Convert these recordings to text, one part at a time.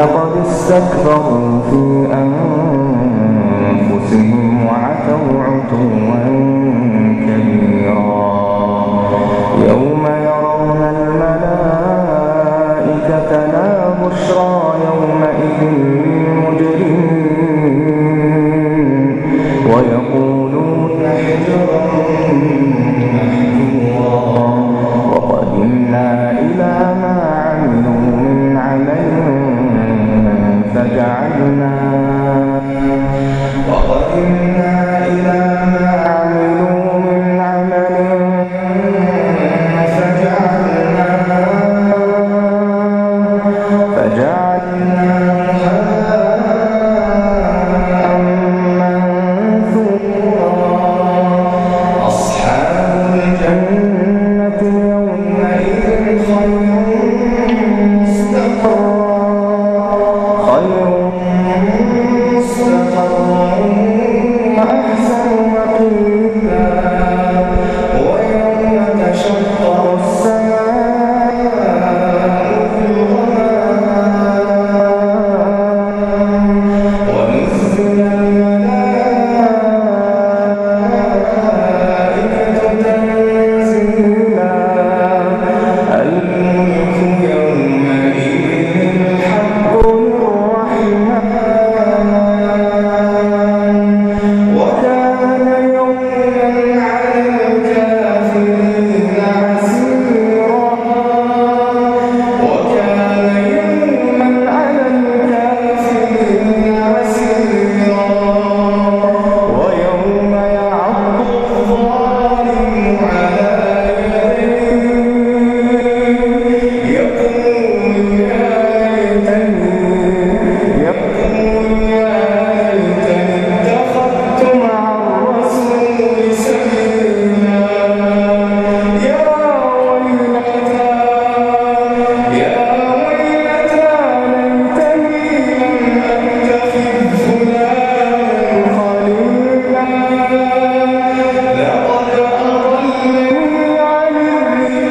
لقد استكبروا في أنفسهم. وعدنا وقدمنا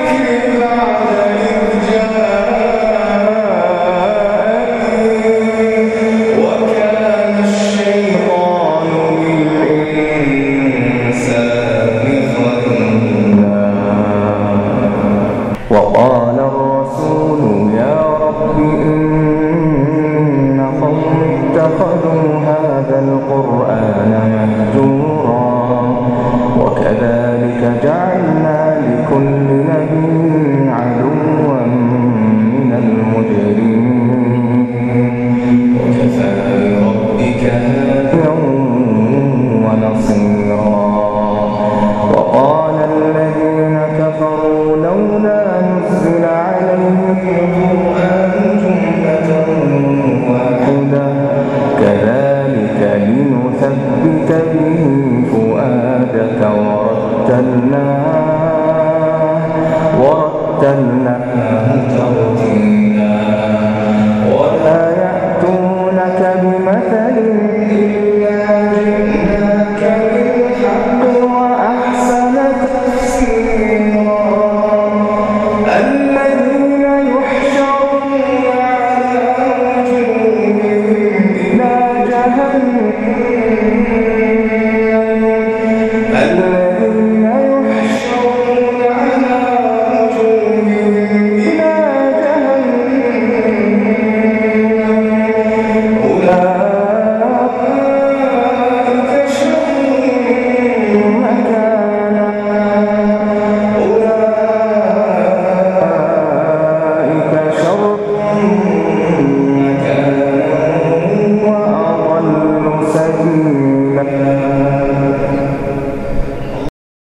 Amen. ورتلناه ورتلناه